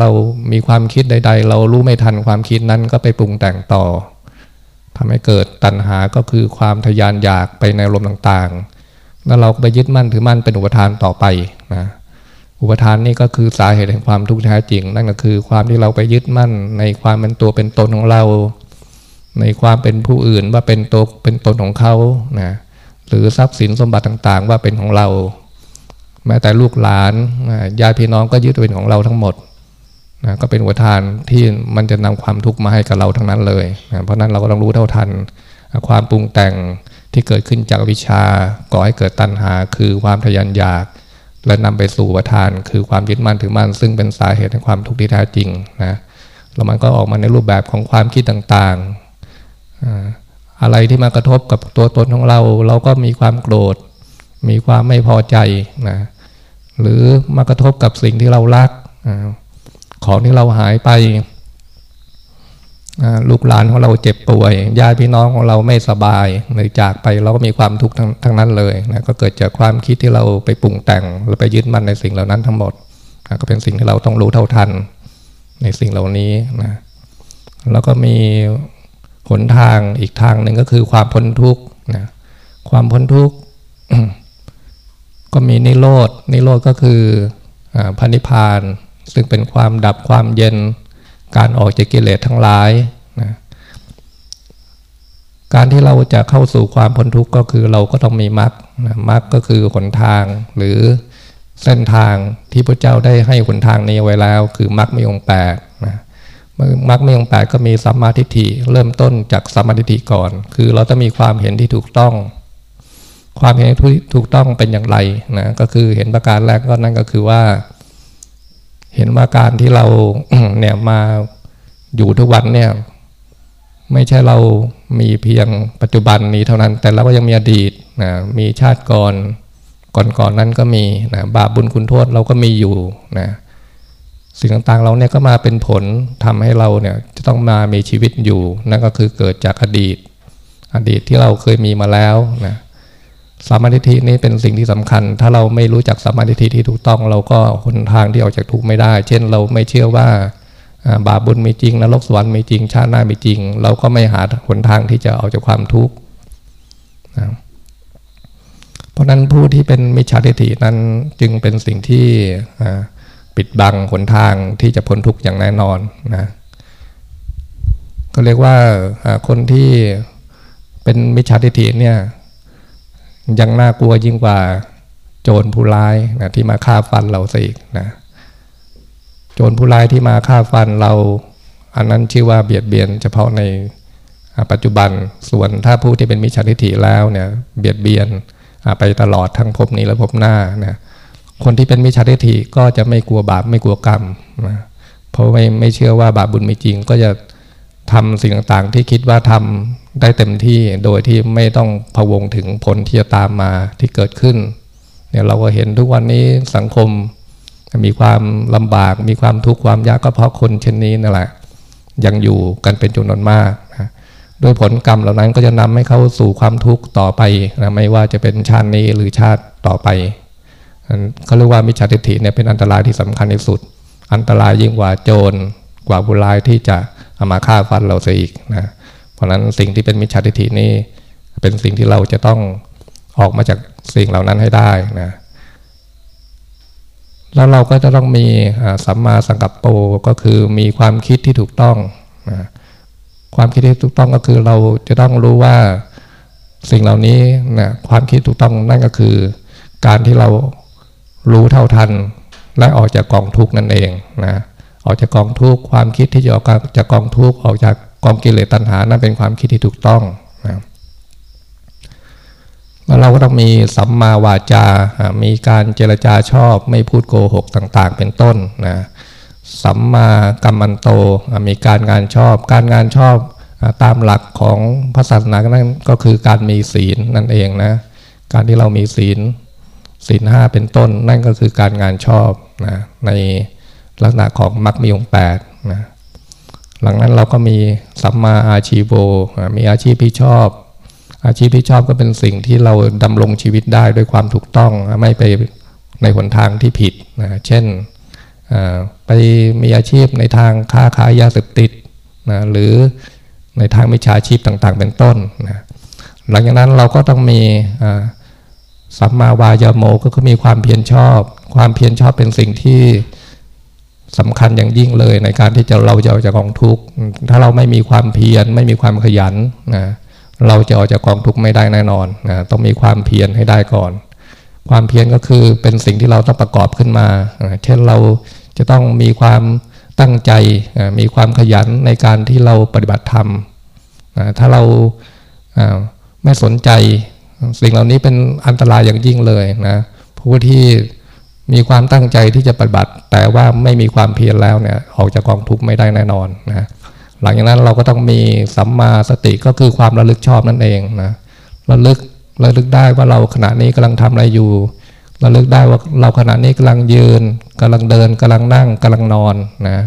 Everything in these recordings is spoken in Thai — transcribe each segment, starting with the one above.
เรามีความคิดใด ๆ เรารู้ไม่ทันความคิดนั้นก็ไปปรุงแต่งต่อทำให้เกิดตัณหาก็คือความทยานอยากไปในลมต่างๆ แล้วเราก็ไปยึดมั่นถือมั่นเป็นอุปทานต่อไปนะอุปทานนี่ก็คือสาเหตุแห่งความทุกข์แท้จริง นั่นก็คือความที่เราไปยึดมั่นในความเป็นตัวเป็นตนของเรา ในความเป็นผู้อื่นว่าเป็นตัวเป็นตนของเขานะหรือทรัพย์สินสมบัติต่างๆ ว่าเป็นของเรา แม้แต่ลูกหลานญาติพี่น้องก็ยึดเป็นของเราทั้งหมด นะก็เป็นอุทานที่มันจะนำความทุกข์มาให้กับเราทั้งนั้นเลยนะเพราะนั้นเราก็ต้องรู้เท่าทัน ความปรุงแต่งที่เกิดขึ้นจากวิชาก่อให้เกิดตัณหา คือความทยานอยาก และนำไปสู่ประทาน คือความยึดมั่นถือมั่นซึ่งเป็นสาเหตุแห่งความทุกข์ที่แท้จริงนะแล้วมันก็ออกมาในรูปแบบของความคิดต่างๆ อะไรที่มากระทบกับตัวตนของเรา เราก็มีความโกรธ มีความไม่พอใจนะหรือมากระทบกับสิ่งที่เรารัก ของที่เราหายไปลูกหลานของเราเจ็บป่วยญาติพี่น้องของเราไม่สบายหรือจากไปเราก็มีความทุกข์ทั้งทั้งนั้นเลยนะก็เกิดจากความคิดที่เราไปปรุงแต่งเราไปยึดมั่นในสิ่งเหล่านั้นทั้งหมดนะก็เป็นสิ่งที่เราต้องรู้เท่าทันในสิ่งเหล่านี้นะแล้วก็มีหนทางอีกทางหนึ่งก็คือความพ้นทุกข์นะความพ้นทุกข์ก็มีนิโรธนิโรธก็คือพระนิพพาน ซึ่งเป็นความดับความเย็น การออกจากกิเลสทั้งหลายนะการที่เราจะเข้าสู่ความพ้นทุกข์ก็คือเราก็ต้องมีมรรคมรรคก็คือหนทางหรือเส้นทางที่พระเจ้าได้ให้หนทางนี้ไว้แล้ว คือมรรคมีองค์แปดนะมรรคมีองค์แปดก็มีสัมมาทิฏฐิเริ่มต้นจากสัมมาทิฏฐิก่อน คือเราต้องมีความเห็นที่ถูกต้อง ความเห็นที่ถูกต้องเป็นอย่างไรนะก็คือเห็นประการแรกก็นั่นก็คือว่า เห็นว่าการที่เราเนี่ยมาอยู่ทุกวันเนี่ย ไม่ใช่เรามีเพียงปัจจุบันนี้เท่านั้น แต่เราก็ยังมีอดีตนะมีชาติก่อนก่อนๆนนั้นก็มีนะบาปบุญคุณโทษเราก็มีอยู่นะสิ่งต่างๆเราเนี่ยก็มาเป็นผลทำให้เราเนี่ยจะต้องมามีชีวิตอยู่นั่นก็คือเกิดจากอดีต อดีตที่เราเคยมีมาแล้วนะ สมาธินี้เป็นสิ่งที่สำคัญ ถ้าเราไม่รู้จักสมาธิที่ถูกต้องเราก็หนทางที่ออกจากทุกข์ไม่ได้ เช่นเราไม่เชื่อว่าบาปบุญมีจริงนรกสวรรค์มีจริง ชาติหน้ามีจริง เราก็ไม่หาหนทางที่จะออกจากความทุกข์เพราะนั้นผู้ที่เป็นมิจฉาทิฏฐินั้นจึงเป็นสิ่งที่ปิดบังหนทางที่จะพ้นทุกข์อย่างแน่นอนนะก็เรียกว่าคนที่เป็นมิจฉาทิฏฐิเนี่ย ยังน่ากลัวยิ่งกว่าโจรผู้ร้ายนะที่มาฆ่าฟันเราสินะ โจรผู้ร้ายที่มาฆ่าฟันเรา อันนั้นชื่อว่าเบียดเบียน เฉพาะในปัจจุบันส่วนถ้าผู้ที่เป็นมิจฉาทิฏฐิแล้วเนี่ยเบียดเบียนไปตลอดทั้งภพนี้และภพหน้านะคนที่เป็นมิจฉาทิฏฐิก็จะไม่กลัวบาปไม่กลัวกรรมนะเพราะไม่ไม่เชื่อว่าบาปบุญมีจริง ก็จะทำสิ่งต่างๆ ที่คิดว่าทำ ได้เต็มที่โดยที่ไม่ต้องพะวงถึงผลที่จะตามมาที่เกิดขึ้นเนี่ยเราก็เห็นทุกวันนี้สังคมมีความลำบาก มีความทุกข์ความยากก็เพราะคนเช่นนี้นั่นแหละ ยังอยู่กันเป็นจำนวนมากนะโดยผลกรรมเหล่านั้นก็จะนำให้เข้าสู่ความทุกข์ต่อไปนะไม่ว่าจะเป็นชาตินี้หรือชาติต่อไปเขาเรียกว่ามิจฉาทิฏฐิเนี่ยเป็นอันตรายที่สำคัญที่สุด อันตรายยิ่งกว่าโจรกว่าบุรายที่จะเอามาฆ่าฟันเราเสียอีกนะ เพราะฉะนั้นสิ่งที่เป็นมิจฉาทิฏฐินี่เป็นสิ่งที่เราจะต้องออกมาจากสิ่งเหล่านั้นให้ได้นะแล้วเราก็จะต้องมีสัมมาสังกัปโปก็คือมีความคิดที่ถูกต้องนะความคิดที่ถูกต้องก็คือเราจะต้องรู้ว่าสิ่งเหล่านี้นะความคิดถูกต้องนั่นก็คือ การที่เรารู้เท่าทัน และออกจากกองทุกนั่นเองนะออกจากกองทุกความคิดที่จะออกจากกองทุกออกจาก กองกิเลสตัณหานั่นเป็นความคิดที่ถูกต้องนะแล้วเราก็ต้องมีสัมมาวาจา มีการเจรจาชอบ ไม่พูดโกหกต่างๆ เป็นต้นนะสัมมากัมมันโต มีการงานชอบ การงานชอบตามหลักของพระศาสนานั่นก็คือการมีศีลนั่นเองนะ การที่เรามีศีลศีลห้าเป็นต้นนั่นก็คือการงานชอบนะในลักษณะของมรรคมีองค์แปดนะ หลังนั้นเราก็มีสัมมาอาชีโบมีอาชีพที่ชอบ อาชีพที่ชอบก็เป็นสิ่งที่เราดำรงชีวิตได้ด้วยความถูกต้องไม่ไปในหนทางที่ผิดนะเช่นไปมีอาชีพในทางค้าขายยาเสพติดนะหรือในทางมิจฉาชีพต่างๆ เป็นต้นนะหลังจากนั้นเราก็ต้องมีสัมมาวายาโมก็คือมีความเพียรชอบ ความเพียรชอบเป็นสิ่งที่ สำคัญอย่างยิ่งเลยในการที่จะเราจะออกจากกองทุกข์ถ้าเราไม่มีความเพียรไม่มีความขยันนะเราจะออกจากกองทุกข์ไม่ได้แน่นอนนะต้องมีความเพียรให้ได้ก่อน ความเพียรก็คือเป็นสิ่งที่เราต้องประกอบขึ้นมา เช่นเราจะต้องมีความตั้งใจมีความขยันในการที่เราปฏิบัติธรรมถ้าเราไม่สนใจ สิ่งเหล่านี้เป็นอันตรายอย่างยิ่งเลยนะผู้ที่ มีความตั้งใจที่จะปฏิบัติ แต่ว่าไม่มีความเพียรแล้วเนี่ยออกจากกองทุกข์ไม่ได้แน่นอนนะหลังจากนั้นเราก็ต้องมีสัมมาสติก็คือความระลึกชอบนั่นเองนะระลึกระลึกได้ว่าเราขณะนี้กำลังทำอะไรอยู่ระลึกได้ว่าเราขณะนี้กำลังยืนกำลังเดินกำลังนั่งกำลังนอนนะ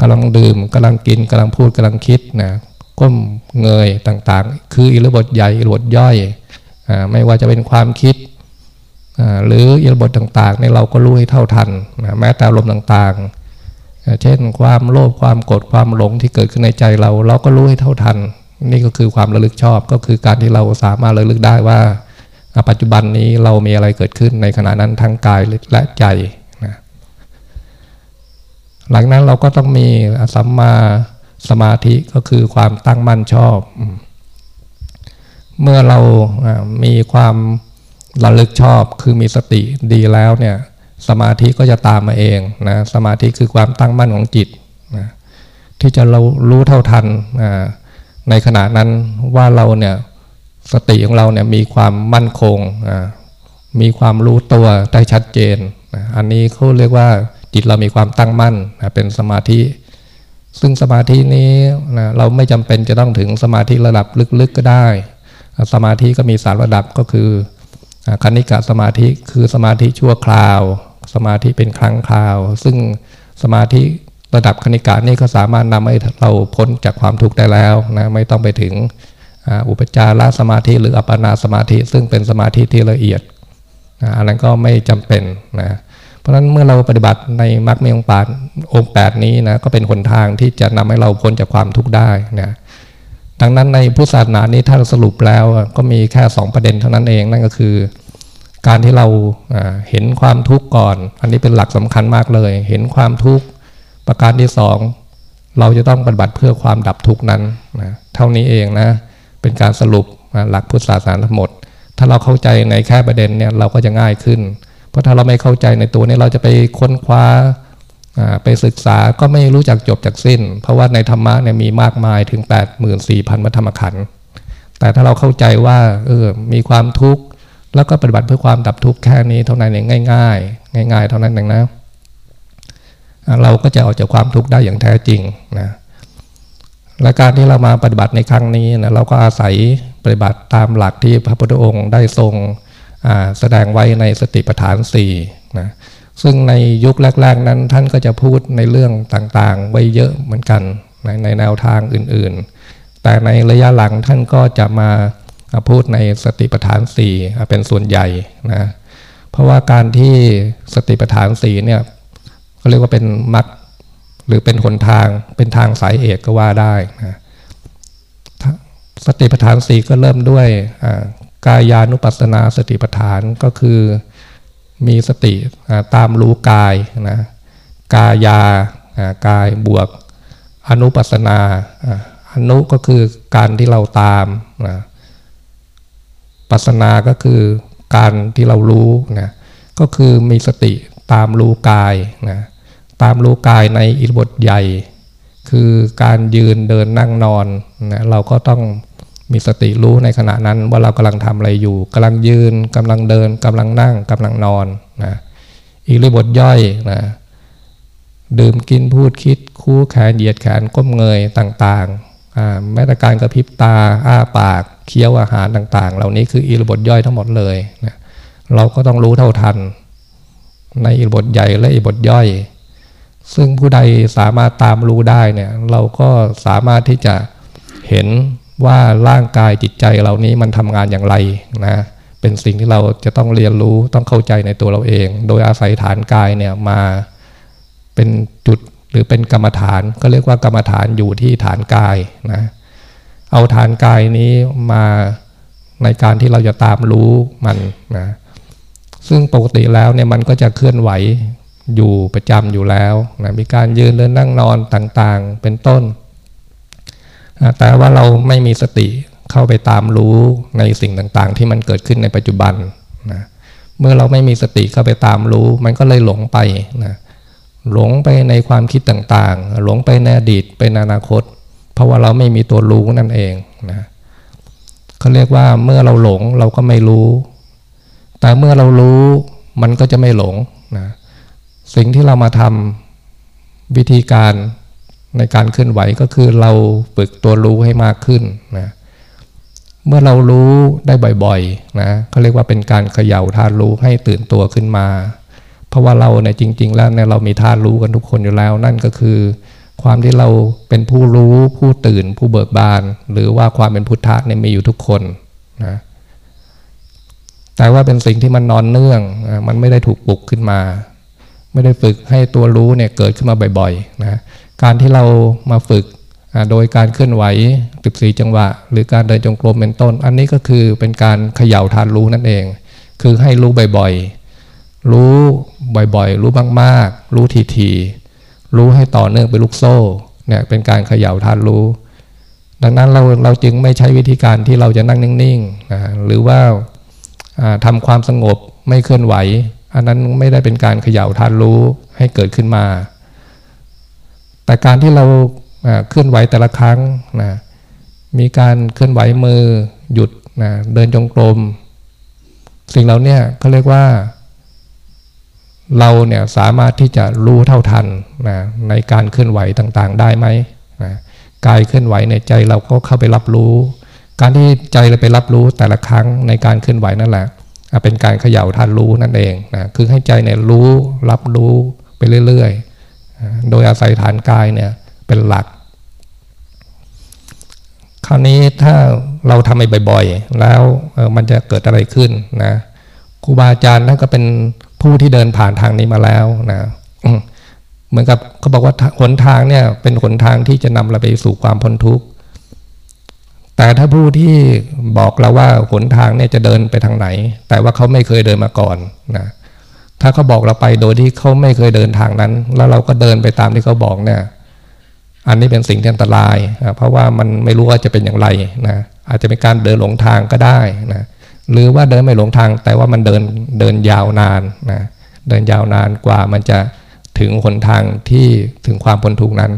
กำลังดื่มกำลังกินกำลังพูดกำลังคิดนะก้มเงยต่างๆ คืออิริบทใหญ่อิริบทย่อยอไม่ว่าจะเป็นความคิด หรืออิรบทต่างๆในเราก็รู้ให้เท่าทันนะแม้แต่ลมต่างๆ เช่นความโลภความโกรธความหลงที่เกิดขึ้นในใจเรา เราก็รู้ให้เท่าทัน นี่ก็คือความระลึกชอบก็คือการที่เราสามารถระลึกได้ว่า ปัจจุบันนี้เรามีอะไรเกิดขึ้นในขณะนั้นทั้งกายและใจนะหลังนั้นเราก็ต้องมีสัมมาสมาธิก็คือความตั้งมั่นชอบ เมื่อเรามีความ ระลึกชอบคือมีสติดีแล้วเนี่ยสมาธิก็จะตามมาเองนะสมาธิคือความตั้งมั่นของจิตนะที่จะเรารู้เท่าทันในขณะนั้นว่าเราเนี่ยสติของเราเนี่ยมีความมั่นคงมีความรู้ตัวได้ชัดเจนอันนี้เขาเรียกว่าจิตเรามีความตั้งมั่นเป็นสมาธิ ซึ่งสมาธินี้เราไม่จำเป็นจะต้องถึงสมาธิระดับลึกๆก็ได้ สมาธิก็มีสามระดับก็คือ คณิกะสมาธิคือสมาธิชั่วคราว สมาธิเป็นครั้งคราว ซึ่งสมาธิระดับคณิกะนี่ก็สามารถนำให้เราพ้นจากความทุกข์ได้แล้วนะไม่ต้องไปถึงอุปจารสมาธิหรืออัปปนาสมาธิ ซึ่งเป็นสมาธิที่ละเอียดอันนั้นก็ไม่จำเป็นนะเพราะฉะนั้นเมื่อเราปฏิบัติในมรรคมีองค์แปดองค์แปดนี้นะก็เป็นหนทางที่จะนำให้เราพ้นจากความทุกข์ได้นะ ดังนั้นในพุทธศาสนานี้ถ้าสรุปแล้วก็มีแค่สองประเด็นเท่านั้นเองนั่นก็คือ การที่เราเห็นความทุกข์ก่อน อันนี้เป็นหลักสำคัญมากเลย เห็นความทุกข์ประการที่สองเราจะต้องปฏิบัติเพื่อความดับทุกข์นั้นนะเท่านี้เองนะเป็นการสรุปหลักพุทธศาสนาทั้งหมด ถ้าเราเข้าใจในแค่ประเด็นเนี่ยเราก็จะง่ายขึ้น เพราะถ้าเราไม่เข้าใจในตัวนี้เราจะไปค้นคว้า ไปศึกษาก็ไม่รู้จักจบจากสิ้น เพราะว่าในธรรมะเนี่ยมีมากมายถึง 84,000มัธรรมขันธ์แต่ถ้าเราเข้าใจว่าเออมีความทุกข์แล้วก็ปฏิบัติเพื่อความดับทุกข์แค่นี้เท่านั้นเองง่าย ๆ ง่าย ๆ เท่านั้นเองนะเราก็จะออกจากความทุกข์ได้อย่างแท้จริงนะและการที่เรามาปฏิบัติในครั้งนี้นะเราก็อาศัยปฏิบัติตามหลักที่พระพุทธองค์ได้ทรงแสดงไว้ในสติปัฏฐานสี่นะ ซึ่งในยุคแรก ๆ นั้นท่านก็จะพูดในเรื่องต่างๆ ไว้เยอะเหมือนกันในในแนวทางอื่นๆ แต่ในระยะหลังท่านก็จะมาพูดในสติปัฏฐานสี่เป็นส่วนใหญ่นะเพราะว่าการที่สติปัฏฐานสี่เนี่ยเขาเรียกว่าเป็นมรรคหรือเป็นหนทางเป็นทางสายเอกก็ว่าได้นะสติปัฏฐานสี่ก็เริ่มด้วยกายานุปัสสนาสติปัฏฐานก็คือ มีสติตามรู้กายนะกายากายบวก อนุปัสนาอนุก็คือการที่เราตามนะปัสนาก็คือการที่เรารู้นะก็คือมีสติตามรู้กายนะตามรู้กายในอิรบทใหญ่ คือการยืนเดินนั่งนอนนะเราก็ต้อง มีสติรู้ในขณะนั้นว่าเรากำลังทำอะไรอยู่กำลังยืนกำลังเดินกำลังนั่งกำลังนอนนะอิริบทย่อยนะดื่มกินพูดคิด คู่แขนเหยียดแขนก้มเงยต่างๆแม้แต่การกระพริบตาอ้าปากเคี้ยวอาหารต่าง ๆ เหล่านี้คืออิรบทย่อยทั้งหมดเลยนะเราก็ต้องรู้เท่าทัน ในอิรบทใหญ่และอิรบทย่อย ซึ่งผู้ใดสามารถตามรู้ได้เนี่ยเราก็สามารถที่จะเห็น ว่าร่างกายจิตใจเหล่านี้มันทำงานอย่างไรนะ เป็นสิ่งที่เราจะต้องเรียนรู้ต้องเข้าใจในตัวเราเอง โดยอาศัยฐานกายเนี่ยมาเป็นจุดหรือเป็นกรรมฐานก็เรียกว่ากรรมฐานอยู่ที่ฐานกายนะเอาฐานกายนี้มาในการที่เราจะตามรู้มันนะซึ่งปกติแล้วเนี่ยมันก็จะเคลื่อนไหวอยู่ประจำอยู่แล้วนะมีการยืนเดินนั่งนอนต่างๆ เป็นต้น แต่ว่าเราไม่มีสติเข้าไปตามรู้ในสิ่งต่างๆ ที่มันเกิดขึ้นในปัจจุบันนะเมื่อเราไม่มีสติเข้าไปตามรู้ มันก็เลยหลงไปนะหลงไปในความคิดต่างๆ หลงไปในอดีตเป็นอนาคต เพราะว่าเราไม่มีตัวรู้นั่นเองนะเขาเรียกว่าเมื่อเราหลงเราก็ไม่รู้ แต่เมื่อเรารู้มันก็จะไม่หลงนะสิ่งที่เรามาทำวิธีการ ในการเคลื่อนไหวก็คือเราฝึกตัวรู้ให้มากขึ้นนะเมื่อเรารู้ได้บ่อยๆนะเขาเรียกว่าเป็นการเขย่าธาตุรู้ให้ตื่นตัวขึ้นมา เพราะว่าเราในจริง ๆ แล้วเนี่ยเรามีธาตุรู้กันทุกคนอยู่แล้ว นั่นก็คือ ความที่เราเป็นผู้รู้ผู้ตื่นผู้เบิกบาน หรือว่าความเป็นพุทธะเนี่ยมีอยู่ทุกคนนะแต่ว่าเป็นสิ่งที่มันนอนเนื่อง มันไม่ได้ถูกปลุกขึ้นมา ไม่ได้ฝึกให้ตัวรู้เนี่ยเกิดขึ้นมาบ่อยๆนะ การที่เรามาฝึกโดยการเคลื่อนไหว14จังหวะ หรือการเดินจงกรมเป็นต้น อันนี้ก็คือเป็นการเขย่าทานรู้นั่นเอง คือให้รู้บ่อยๆ รู้บ่อยๆ รู้มากๆ รู้ทีๆ รู้ให้ต่อเนื่องเป็นลูกโซ่เนี่ยเป็นการเขย่าทานรู้ ดังนั้นเราเราจึงไม่ใช้วิธีการที่เราจะนั่งนิ่งๆนะหรือว่าทำความสงบไม่เคลื่อนไหว อันนั้นไม่ได้เป็นการเขย่าทานรู้ให้เกิดขึ้นมา แต่การที่เราเคลื่อนไหวแต่ละครั้งนะมีการเคลื่อนไหวมือหยุดนะเดินจงกรมสิ่งเหล่านี้เขาเรียกว่า เราเนี่ยสามารถที่จะรู้เท่าทันนะในการเคลื่อนไหวต่างๆ ได้ไหมนะกายเคลื่อนไหวในใจเราก็เข้าไปรับรู้ การที่ใจเราไปรับรู้แต่ละครั้งในการเคลื่อนไหวนั่นแหละเป็นการเขย่าทันรู้นั่นเองนะคือให้ใจเนี่ยรู้รับรู้ไปเรื่อยๆ โดยอาศัยฐานกายเนี่ยเป็นหลัก คราวนี้ถ้าเราทำไปบ่อยๆ แล้วมันจะเกิดอะไรขึ้นนะครูบาอาจารย์นั่นก็เป็นผู้ที่เดินผ่านทางนี้มาแล้วนะเหมือนกับเขาบอกว่าหนทางเนี่ย เป็นหนทางที่จะนำเราไปสู่ความพ้นทุกข์แต่ถ้าผู้ที่บอกเราว่าหนทางเนี่ยจะเดินไปทางไหน แต่ว่าเขาไม่เคยเดินมาก่อนนะ ถ้าเขาบอกเราไปโดยที่เขาไม่เคยเดินทางนั้น แล้วเราก็เดินไปตามที่เขาบอกเนี่ย อันนี้เป็นสิ่งที่อันตราย เพราะว่ามันไม่รู้ว่าจะเป็นอย่างไรนะ อาจจะเป็นการเดินหลงทางก็ได้นะ หรือว่าเดินไม่หลงทาง แต่ว่ามันเดินเดินยาวนานนะ เดินยาวนานกว่ามันจะถึงหนทางที่ถึงความพ้นทุกนั้น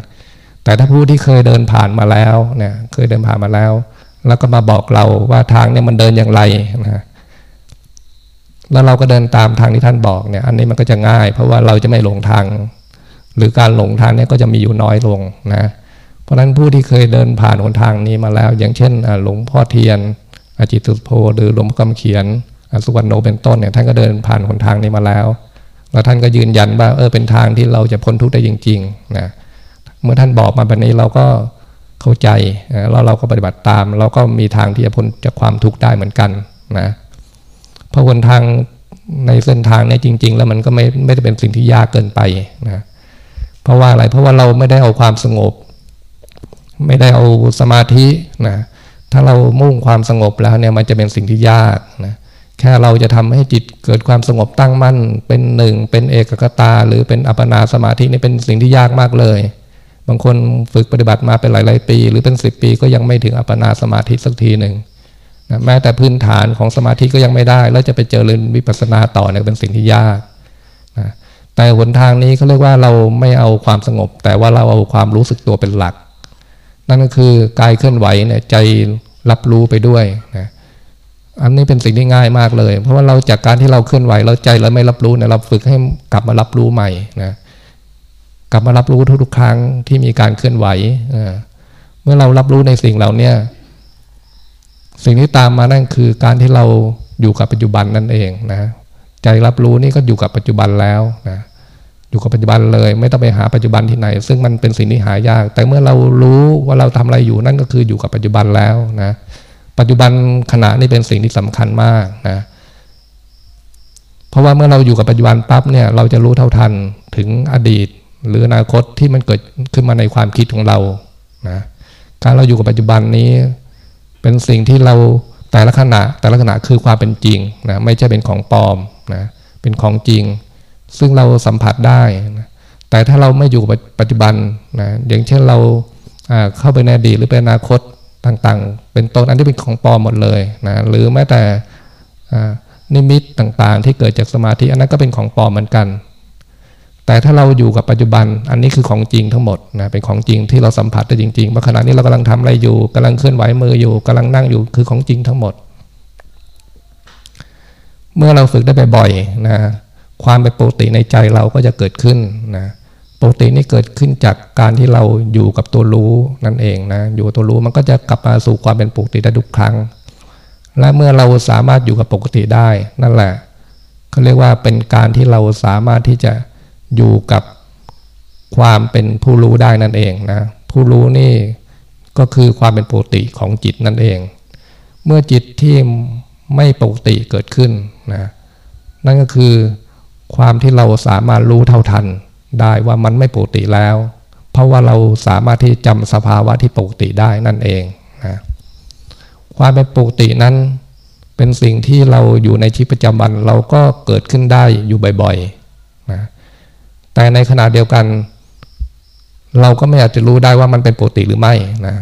แต่ถ้าผู้ที่เคยเดินผ่านมาแล้วเนี่ย เคยเดินผ่านมาแล้ว แล้วก็มาบอกเราว่าทางเนี่ยมันเดินอย่างไรนะ แล้วเราก็เดินตามทางที่ท่านบอกเนี่ย อันนี้มันก็จะง่าย เพราะว่าเราจะไม่หลงทาง หรือการหลงทางเนี้ก็จะมีอยู่น้อยลงนะ เพราะฉะนั้นผู้ที่เคยเดินผ่านหนทางนี้มาแล้ว อย่างเช่นหลวงพ่อเทียน อาจิตุโพหรือหลวงพ่อกำเขียนสุวรรณโนเป็นต้นเนี่ยท่านก็เดินผ่านหนทางนี้มาแล้ว แล้วท่านก็ยืนยันว่าเออเป็นทางที่เราจะพ้นทุกข์ได้จริงๆนะเมื่อท่านบอกมาแบบนี้เราก็เข้าใจแล้วเราก็ปฏิบัติตาม เราก็มีทางที่จะพ้นจากความทุกข์ได้เหมือนกันนะ เพราะหนทางในเส้นทางนี้จริง ๆ แล้วมันก็ไม่ไม่ได้เป็นสิ่งที่ยากเกินไปนะเพราะว่าอะไรเพราะว่าเราไม่ได้เอาความสงบ ไม่ได้เอาสมาธินะถ้าเรามุ่งความสงบแล้วเนี่ยมันจะเป็นสิ่งที่ยากนะแค่เราจะทำให้จิตเกิดความสงบตั้งมั่น เป็นหนึ่ง เป็นเอกกตา หรือเป็นอัปนาสมาธินี่เป็นสิ่งที่ยากมากเลย บางคนฝึกปฏิบัติมาเป็นหลาย ๆ ปี หรือเป็นสิบปีก็ยังไม่ถึงอัปนาสมาธิสักทีหนึ่ง นะแม้แต่พื้นฐานของสมาธิก็ยังไม่ได้ แล้วจะไปเจริญวิปัสสนาต่อเนี่ยเป็นสิ่งที่ยากนะแต่หนทางนี้เขาเรียกว่าเราไม่เอาความสงบ แต่ว่าเราเอาความรู้สึกตัวเป็นหลัก นั่นก็คือกายเคลื่อนไหวเนี่ยใจรับรู้ไปด้วยนะอันนี้เป็นสิ่งที่ง่ายมากเลย เพราะว่าเราจากการที่เราเคลื่อนไหวเราใจเราไม่รับรู้เนี่ยเราฝึกให้กลับมารับรู้ใหม่นะกลับมารับรู้ทุกๆครั้งที่มีการเคลื่อนไหวเมื่อเรารับรู้ในสิ่งเหล่านี้ สิ่งที่ตามมานั่นคือการที่เราอยู่กับปัจจุบันนั่นเองนะใจรับรู้นี่ก็อยู่กับปัจจุบันแล้วนะอยู่กับปัจจุบันเลย ไม่ต้องไปหาปัจจุบันที่ไหน ซึ่งมันเป็นสิ่งที่หายาก แต่เมื่อเรารู้ว่าเราทำอะไรอยู่นั่นก็คืออยู่กับปัจจุบันแล้วนะปัจจุบันขณะนี่เป็นสิ่งที่สำคัญมากนะเพราะว่าเมื่อเราอยู่กับปัจจุบันปั๊บเนี่ยเราจะรู้เท่าทันถึงอดีต หรืออนาคตที่มันเกิดขึ้นมาในความคิดของเรานะการเราอยู่กับปัจจุบันนี้ เป็นสิ่งที่เราแต่ละขณะแต่ละขณะคือความเป็นจริงนะไม่ใช่เป็นของปลอมนะเป็นของจริง ซึ่งเราสัมผัสได้นะแต่ถ้าเราไม่อยู่กับปัจจุบันนะอย่างเช่นเราเข้าไปในอดีตหรือเป็นอนาคตต่างๆ เป็นต้นอันที่เป็นของปลอมหมดเลยนะหรือแม้แต่นิมิตต่างๆ ที่เกิดจากสมาธิอันนั้นก็เป็นของปลอมเหมือนกัน แต่ถ้าเราอยู่กับปัจจุบันอันนี้คือของจริงทั้งหมดนะเป็นของจริงที่เราสัมผัสได้จริงๆว่าขณะนี้เรากำลังทำอะไรอยู่กำลังเคลื่อนไหวมืออยู่กำลังนั่งอยู่คือของจริงทั้งหมด เมื่อเราฝึกได้บ่อยๆนะความเป็นปกติในใจเราก็จะเกิดขึ้นนะปกตินี่เกิดขึ้นจากการที่เราอยู่กับตัวรู้นั่นเองนะอยู่ตัวรู้มันก็จะกลับมาสู่ความเป็นปกติได้ทุกครั้ง และเมื่อเราสามารถอยู่กับปกติได้นั่นแหละเขาเรียกว่าเป็นการที่เราสามารถที่จะ อยู่กับความเป็นผู้รู้ได้นั่นเองนะผู้รู้นี่ก็คือความเป็นปกติของจิตนั่นเอง เมื่อจิตที่ไม่ปกติเกิดขึ้นนะนั่นก็คือความที่เราสามารถรู้เท่าทันได้ว่ามันไม่ปกติแล้ว เพราะว่าเราสามารถที่จำสภาวะที่ปกติได้นั่นเองนะความเป็นปกตินั้นเป็นสิ่งที่เราอยู่ในชีวิตประจำวันเราก็เกิดขึ้นได้อยู่บ่อยๆนะ แต่ในขณะเดียวกัน เราก็ไม่อาจจะรู้ได้ว่ามันเป็นปกติหรือไม่นะ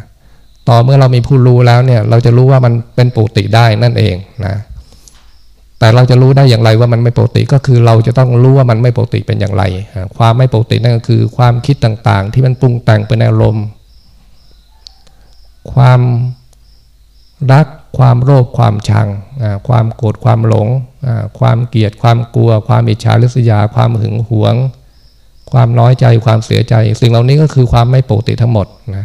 ต่อเมื่อเรามีผู้รู้แล้วเนี่ย เราจะรู้ว่ามันเป็นปกติได้นั่นเองนะแต่เราจะรู้ได้อย่างไรว่ามันไม่ปกติก็คือเราจะต้องรู้ว่ามันไม่ปกติเป็นอย่างไร ความไม่ปกตินั่นก็คือ ความคิดต่างๆ ที่มันปรุงแต่งเป็นอารมณ์ความรัก ความโลภความชัง ความโกรธความหลง ความเกลียดความกลัว ความอิจฉาริษยา ความหึงหวง ความน้อยใจความเสียใจ สิ่งเหล่านี้ก็คือความไม่ปกติทั้งหมดนะ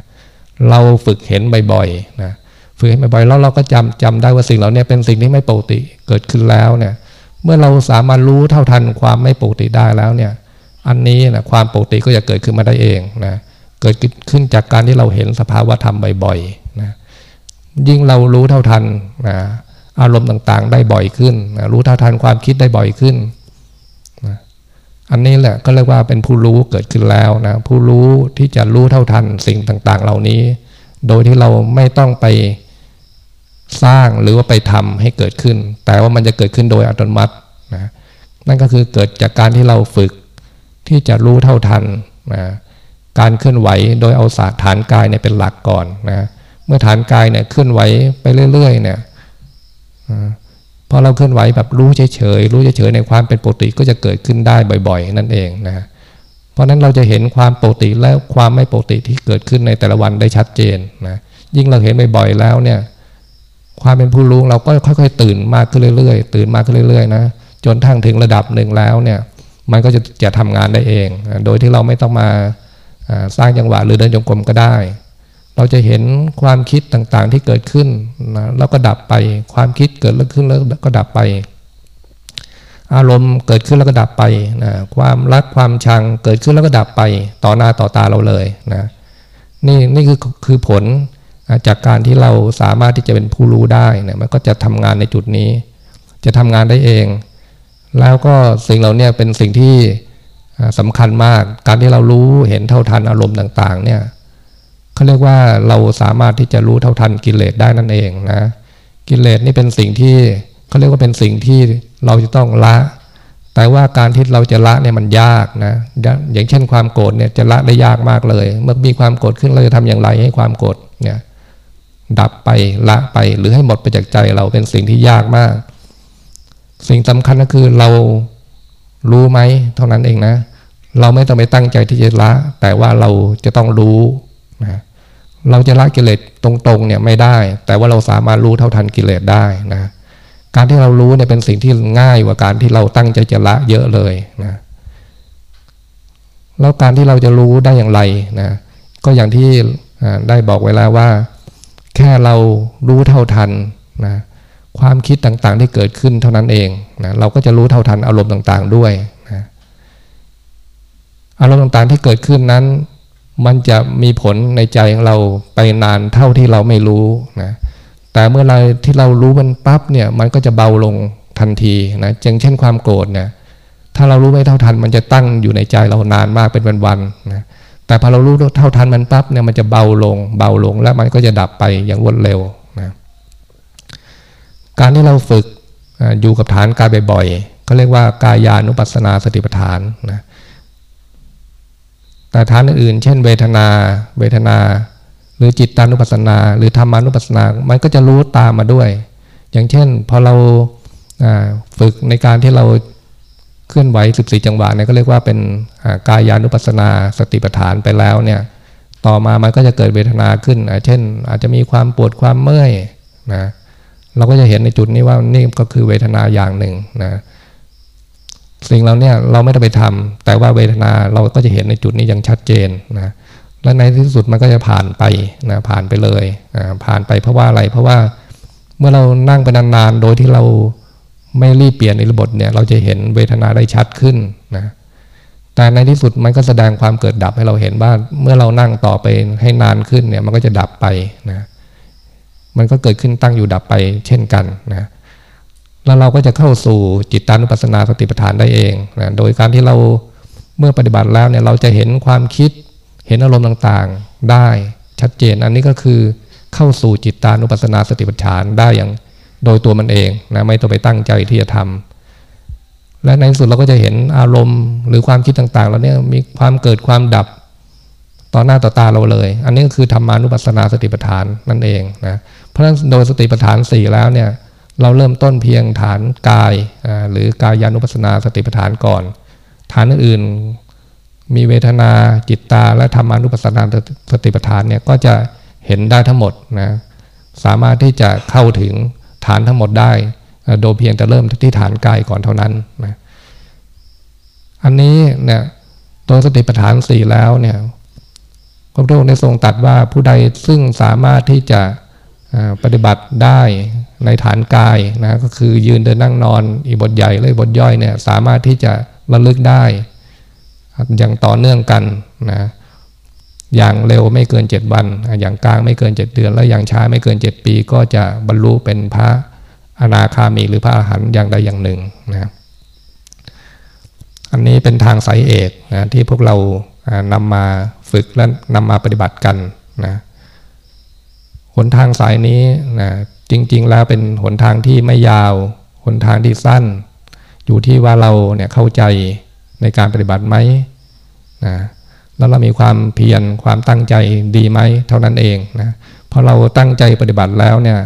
เราฝึกเห็นบ่อยๆนะฝึกบ่อยๆแล้วเราก็จำจำได้ว่าสิ่งเหล่านี้เป็นสิ่งที่ไม่ปกติเกิดขึ้นแล้วเนี่ยเมื่อเราสามารถรู้เท่าทันความไม่ปกติได้แล้วเนี่ยอันนี้นะความปกติก็จะเกิดขึ้นมาได้เองนะเกิดขึ้นจากการที่เราเห็นสภาวะธรรมบ่อยๆนะยิ่งเรารู้เท่าทันนะอารมณ์ต่างๆ ได้บ่อยขึ้นนะรู้เท่าทันความคิดได้บ่อยขึ้น อันนี้แหละก็เรียกว่าเป็นผู้รู้เกิดขึ้นแล้วนะผู้รู้ที่จะรู้เท่าทันสิ่งต่าง ๆ เหล่านี้ โดยที่เราไม่ต้องไปสร้างหรือว่าไปทำให้เกิดขึ้น แต่ว่ามันจะเกิดขึ้นโดยอัตโนมัตินะนั่นก็คือเกิดจากการที่เราฝึกที่จะรู้เท่าทันนะการเคลื่อนไหวโดยเอาศาสตร์ฐานกายเนี่ยเป็นหลักก่อนนะเมื่อฐานกายเนี่ยเคลื่อนไหวไปเรื่อยๆเนี่ย พอเราเคลื่อนไหวแบบรู้เฉยๆรู้เฉยๆในความเป็นปกติก็จะเกิดขึ้นได้บ่อยๆ นั่นเองนะเพราะนั้นเราจะเห็นความปกติและความไม่ปกติที่เกิดขึ้นในแต่ละวันได้ชัดเจนนะยิ่งเราเห็นบ่อยๆแล้วเนี่ยความเป็นผู้รู้เราก็ค่อยๆ ตื่นมากขึ้นเรื่อยๆ ตื่นมากขึ้นเรื่อยๆนะจนทั้งถึงระดับหนึ่งแล้วเนี่ยมันก็จะจะทำงานได้เอง โดยที่เราไม่ต้องมาสร้างจังหวะหรือเดินจงกรมก็ได้ เราจะเห็นความคิดต่างๆที่เกิดขึ้นนะแล้วก็ดับไป ความคิดเกิดขึ้นแล้วก็ดับไป อารมณ์เกิดขึ้นแล้วก็ดับไปนะความรักความชังเกิดขึ้นแล้วก็ดับไป ต่อหน้าต่อตาเราเลยนะนี่นี่คือคือผลจากการที่เราสามารถที่จะเป็นผู้รู้ได้นี่ยมันก็จะทำงานในจุดนี้ จะทำงานได้เอง แล้วก็สิ่งเหล่านี้เป็นสิ่งที่สำคัญมาก การที่เรารู้เห็นเท่าทันอารมณ์ต่าง ๆ เนี่ย เขาเรียกว่าเราสามารถที่จะรู้เท่าทันกิเลสได้นั่นเองนะ กิเลสนี่เป็นสิ่งที่เขาเรียกว่าเป็นสิ่งที่เราจะต้องละ แต่ว่าการที่เราจะละเนี่ยมันยากนะ อย่างเช่นความโกรธเนี่ยจะละได้ยากมากเลย เมื่อมีความโกรธขึ้นเราจะทำอย่างไรให้ความโกรธเนี่ยดับไปละไปหรือให้หมดไปจากใจเราเป็นสิ่งที่ยากมาก สิ่งสำคัญก็คือเรารู้ไหมเท่านั้นเองนะ เราไม่ต้องไปตั้งใจที่จะละ แต่ว่าเราจะต้องรู้ นะเราจะละกิเลสตรงๆเนี่ยไม่ได้ แต่ว่าเราสามารถรู้เท่าทันกิเลสได้นะการที่เรารู้เนี่ยเป็นสิ่งที่ง่ายกว่าการที่เราตั้งใจจะละเยอะเลยนะแล้วการที่เราจะรู้ได้อย่างไรนะก็อย่างที่ได้บอกไว้แล้วว่า แค่เรารู้เท่าทันนะความคิดต่างๆที่เกิดขึ้นเท่านั้นเองนะเราก็จะรู้เท่าทันอารมณ์ต่างๆด้วยนะอารมณ์ต่างๆที่เกิดขึ้นนั้น มันจะมีผลในใจของเราไปนานเท่าที่เราไม่รู้นะแต่เมื่อไรที่เรารู้มันปั๊บเนี่ยมันก็จะเบาลงทันทีนะจึงเช่นความโกรธเนี่ยถ้าเรารู้ไม่เท่าทัน มันจะตั้งอยู่ในใจเรานานมากเป็นวันๆนะแต่พอเรารู้เท่าทันมันปั๊บเนี่ยมันจะเบาลง เบาลงแล้วมันก็จะดับไปอย่างรวดเร็วนะการที่เราฝึกอยู่กับฐานกายบ่อยๆเขาเรียกว่ากายานุปัสสนาสติปัฏฐานนะ แต่ฐานอื่น เช่น เวทนา เวทนา หรือจิตตานุปัสสนา หรือธรรมานุปัสสนา มันก็จะรู้ตามมาด้วย อย่างเช่นพอเราฝึกในการที่เราเคลื่อนไหว 14 จังหวะเนี่ยก็เรียกว่าเป็นกายานุปัสสนาสติปัฏฐานไปแล้วเนี่ยต่อมามันก็จะเกิดเวทนาขึ้น เช่น อาจจะมีความปวดความเมื่อยนะเราก็จะเห็นในจุดนี้ว่านี่ก็คือเวทนาอย่างหนึ่งนะ สิ่งเราเนี่ยเราไม่ได้ไปทำแต่ว่าเวทนาเราก็จะเห็นในจุดนี้อย่างชัดเจนนะและในที่สุดมันก็จะผ่านไปนะผ่านไปเลยนะผ่านไปเพราะว่าอะไรเพราะว่าเมื่อเรานั่งไปนานๆโดยที่เราไม่รีบเปลี่ยนในระบบเนี่ยเราจะเห็นเวทนาได้ชัดขึ้นนะแต่ในที่สุดมันก็แสดงความเกิดดับให้เราเห็นว่าเมื่อเรานั่งต่อไปให้นานขึ้นเนี่ยมันก็จะดับไปนะมันก็เกิดขึ้นตั้งอยู่ดับไปเช่นกันนะ แล้วเราก็จะเข้าสู่จิตตานุปัสสนาสติปัฏฐานได้เองนะโดยการที่เราเมื่อปฏิบัติแล้วเนี่ยเราจะเห็นความคิดเห็นอารมณ์ต่างๆได้ชัดเจนอันนี้ก็คือเข้าสู่จิตตานุปัสสนาสติปัฏฐานได้อย่างโดยตัวมันเองนะไม่ต้องไปตั้งใจที่จะทำและในที่สุดเราก็จะเห็นอารมณ์หรือความคิดต่างๆเราเนี่ยมีความเกิดความดับต่อหน้าต่อตาเราเลย อันนี้ก็คือธรรมานุปัสสนาสติปัฏฐานนั่นเองนะเพราะฉะนั้นโดยสติปัฏฐานสี่แล้วเนี่ย เราเริ่มต้นเพียงฐานกายหรือกายานุปัสสนาสติปัฏฐานก่อน ฐานอื่นมีเวทนาจิตตาและธรรมานุปัสสนาสติปัฏฐานเนี่ยก็จะเห็นได้ทั้งหมดนะสามารถที่จะเข้าถึงฐานทั้งหมดได้ โดยเพียงแต่เริ่มที่ฐานกายก่อนเท่านั้นนะอันนี้เนี่ยตัวสติปัฏฐานสี่แล้วเนี่ยพระพุทธองค์ได้ทรงตัดว่าผู้ใดซึ่งสามารถที่จะ ปฏิบัติได้ในฐานกายนะก็คือยืนเดินนั่งนอนอีบทใหญ่เลยบทย่อยเนี่ยสามารถที่จะระลึกได้อย่างต่อเนื่องกันนะอย่างเร็วไม่เกิน 7 วัน อย่างกลางไม่เกิน 7 เดือน และอย่างช้าไม่เกิน 7 ปี ก็จะบรรลุเป็นพระอนาคามีหรือพระอรหันต์อย่างใดอย่างหนึ่งนะอันนี้เป็นทางสายเอกนะที่พวกเรานำมาฝึกและนำมาปฏิบัติกันนะ หนทางสายนี้นะจริง ๆ แล้วเป็นหนทางที่ไม่ยาว หนทางที่สั้น อยู่ที่ว่าเราเนี่ยเข้าใจในการปฏิบัติไหมนะแล้วเรามีความเพียรความตั้งใจดีไหมเท่านั้นเองนะพอเราตั้งใจปฏิบัติแล้วเนี่ย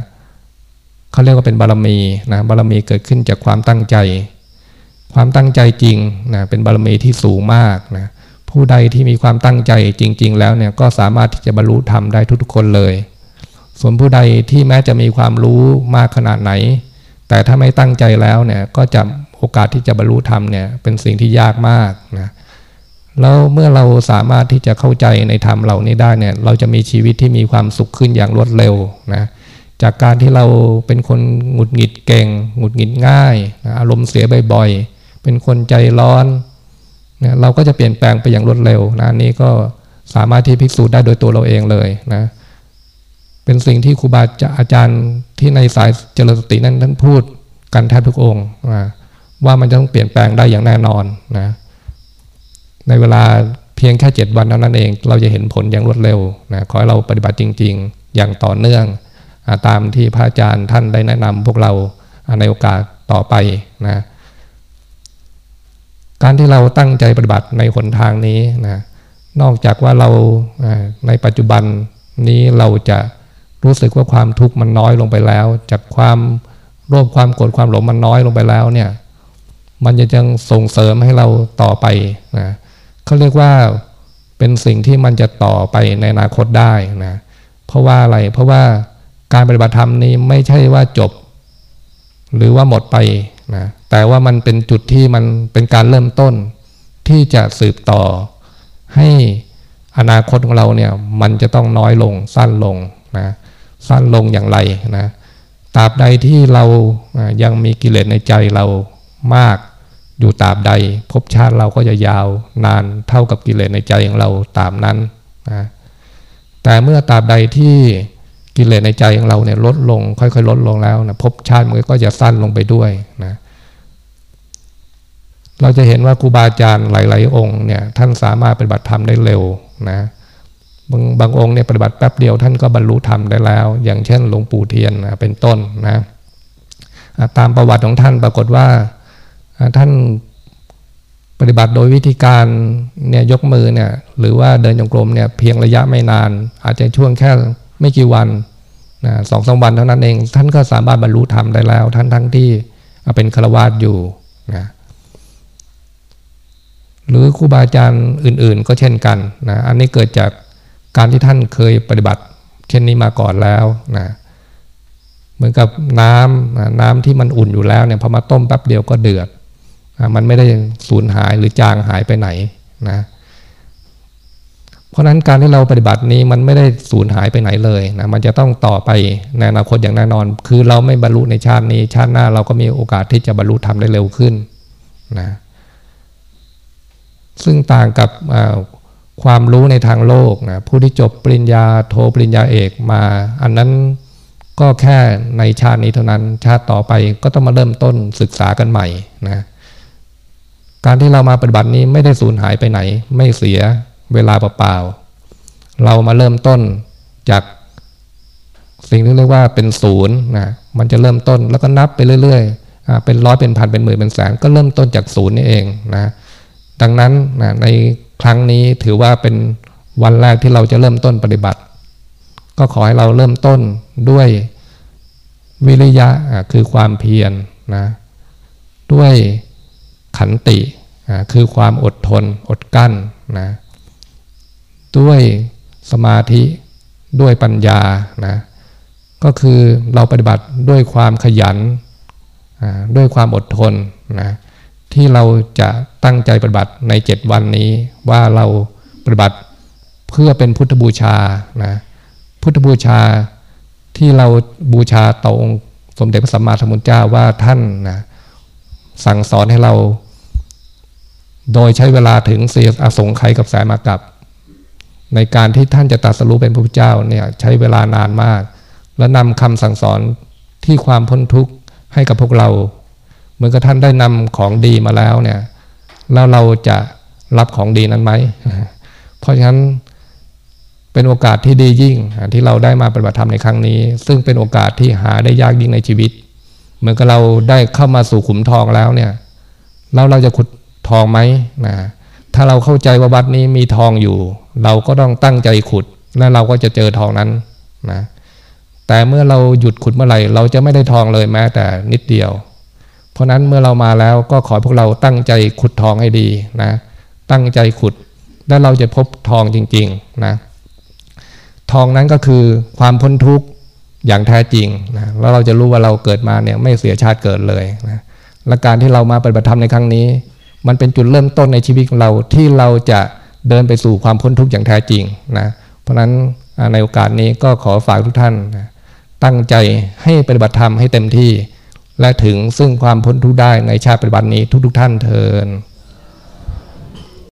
เขาเรียกว่าเป็นบารมีนะบารมีเกิดขึ้นจากความตั้งใจ ความตั้งใจจริงนะเป็นบารมีที่สูงมากนะผู้ใดที่มีความตั้งใจจริง ๆ แล้วเนี่ยก็สามารถที่จะบรรลุธรรมได้ทุกๆคนเลย ส่วนผู้ใดที่แม้จะมีความรู้มากขนาดไหน แต่ถ้าไม่ตั้งใจแล้วเนี่ยก็จะโอกาสที่จะบรรลุธรรมเนี่ยเป็นสิ่งที่ยากมากนะแล้วเมื่อเราสามารถที่จะเข้าใจในธรรมเหล่านี้ได้เนี่ยเราจะมีชีวิตที่มีความสุขขึ้นอย่างรวดเร็วนะจากการที่เราเป็นคนหงุดหงิดเก่งหงุดหงิดง่ายนะอารมณ์เสียบ่อยๆ เป็นคนใจร้อนนะเราก็จะเปลี่ยนแปลงไปอย่างรวดเร็วนะนี่ก็สามารถที่พิสูจน์ได้โดยตัวเราเองเลยนะ เป็นสิ่งที่ครูบาอาจารย์ที่ในสายเจริญสตินั้นท่านพูดกันแทบทุกองค์นะว่ามันจะต้องเปลี่ยนแปลงได้อย่างแน่นอนนะในเวลาเพียงแค่เจ็ดวันเท่านั้นเอง เราจะเห็นผลอย่างรวดเร็วนะขอให้เราปฏิบัติจริง ๆ อย่างต่อเนื่องตามที่พระอาจารย์ท่านได้แนะนำพวกเราในโอกาสต่อไปนะการที่เราตั้งใจปฏิบัติในหนทางนี้นะนอกจากว่าเราในปัจจุบันนี้เราจะ รู้สึกว่าความทุกข์มันน้อยลงไปแล้ว จากความโลภความโกรธความหลงมันน้อยลงไปแล้วเนี่ยมันจะยังส่งเสริมให้เราต่อไปนะเขาเรียกว่าเป็นสิ่งที่มันจะต่อไปในอนาคตได้นะเพราะว่าอะไรเพราะว่าการปฏิบัติธรรมนี้ไม่ใช่ว่าจบ หรือว่าหมดไปนะแต่ว่ามันเป็นจุดที่มันเป็นการเริ่มต้น ที่จะสืบต่อ ให้อนาคตของเราเนี่ยมันจะต้องน้อยลงสั้นลงนะ สั้นลงอย่างไรนะตราบใดที่เรายังมีกิเลสในใจเรามาก อยู่ตราบใดภพชาติเราก็จะยาวนานเท่ากับกิเลสในใจของเราตามนั้นนะแต่เมื่อตราบใดที่กิเลสในใจของเราเนี่ยลดลง ค่อยๆ ลดลงแล้วนะภพชาติมันก็จะสั้นลงไปด้วยนะเราจะเห็นว่าครูบาอาจารย์หลาย ๆ องค์เนี่ยท่านสามารถปฏิบัติธรรมได้เร็วนะ บางบางองค์เนี่ยปฏิบัติแป๊บเดียวท่านก็บรรลุธรรมได้แล้ว อย่างเช่นหลวงปู่เทียนเป็นต้นนะตามประวัติของท่านปรากฏว่าท่านปฏิบัติโดยวิธีการเนี่ยยกมือเนี่ยหรือว่าเดินจงกรมเนี่ยเพียงระยะไม่นาน อาจจะช่วงแค่ไม่กี่วันนะสองสามวันเท่านั้นเอง ท่านก็สามารถบรรลุธรรมได้แล้ว ท่านทั้งที่เป็นฆราวาสอยู่นะหรือครูบาอาจารย์อื่น ๆ ก็เช่นกันนะอันนี้เกิดจาก การที่ท่านเคยปฏิบัติ เช่นนี้มาก่อนแล้วนะเหมือนกับน้ำน้ำที่มันอุ่นอยู่แล้วเนี่ยพอมาต้มแป๊บเดียวก็เดือดมันไม่ได้สูญหายหรือจางหายไปไหนนะเพราะนั้นการที่เราปฏิบัตินี้มันไม่ได้สูญหายไปไหนเลยนะมันจะต้องต่อไปในอนาคตอย่างแน่นอน คือเราไม่บรรลุในชาตินี้ ชาติหน้าเราก็มีโอกาสที่จะบรรลุธรรมได้เร็วขึ้นนะซึ่งต่างกับ ความรู้ในทางโลกนะผู้ที่จบปริญญาโทปริญญาเอกมา อันนั้นก็แค่ในชาตินี้เท่านั้น ชาติต่อไปก็ต้องมาเริ่มต้นศึกษากันใหม่นะการที่เรามาปฏิบัตินี้ไม่ได้สูญหายไปไหน ไม่เสียเวลาเปล่าๆเรามาเริ่มต้นจากสิ่งที่เรียกว่าเป็นศูนย์นะมันจะเริ่มต้นแล้วก็นับไปเรื่อยๆเป็นร้อยเป็นพันเป็นหมื่นเป็นแสนก็เริ่มต้นจากศูนย์นี่เองนะดังนั้นนะใน ครั้งนี้ถือว่าเป็นวันแรกที่เราจะเริ่มต้นปฏิบัติ ก็ขอให้เราเริ่มต้นด้วยวิริยะคือความเพียรนะด้วยขันติคือความอดทนอดกั้นนะด้วยสมาธิด้วยปัญญานะก็คือเราปฏิบัติด้วยความขยันด้วยความอดทนนะ ที่เราจะตั้งใจปฏิบัติในเจ็ดวันนี้ ว่าเราปฏิบัติเพื่อเป็นพุทธบูชานะพุทธบูชาที่เราบูชาต่อองค์สมเด็จพระสัมมาสัมพุทธเจ้าว่าท่านนะสั่งสอนให้เรา โดยใช้เวลาถึงเสียอสงไขยกับสายมากับ ในการที่ท่านจะตรัสรู้เป็นพระพุทธเจ้าเนี่ยใช้เวลานานมาก และนำคำสั่งสอนที่ความพ้นทุกข์ให้กับพวกเรา เมื่อกับท่านได้นำของดีมาแล้วเนี่ยแล้วเราจะรับของดีนั้นไหม เพราะฉะนั้นเป็นโอกาสที่ดียิ่ง ที่เราได้มาปฏิบัติธรรมในครั้งนี้ ซึ่งเป็นโอกาสที่หาได้ยากยิ่งในชีวิต เหมือนกับเราได้เข้ามาสู่ขุมทองแล้วเนี่ยแล้วเราจะขุดทองไหมนะถ้าเราเข้าใจว่าวัดนี้มีทองอยู่ เราก็ต้องตั้งใจขุด และเราก็จะเจอทองนั้นนะแต่เมื่อเราหยุดขุดเมื่อไหร่ เราจะไม่ได้ทองเลยแม้แต่นิดเดียว เพราะนั้นเมื่อเรามาแล้วก็ขอพวกเราตั้งใจขุดทองให้ดีนะตั้งใจขุด แล้วเราจะพบทองจริงๆนะทองนั้นก็คือความพ้นทุกข์อย่างแท้จริงนะแล้วเราจะรู้ว่าเราเกิดมาเนี่ยไม่เสียชาติเกิดเลยนะและการที่เรามาปฏิบัติธรรมในครั้งนี้ มันเป็นจุดเริ่มต้นในชีวิตของเราที่เราจะเดินไปสู่ความพ้นทุกข์อย่างแท้จริงนะเพราะฉะนั้นในโอกาสนี้ก็ขอฝากทุกท่านนะตั้งใจให้ปฏิบัติธรรมให้เต็มที่ และถึงซึ่งความพ้นทุกข์ได้ในชาติปัจจุบันนี้ทุกๆทท่านเทิน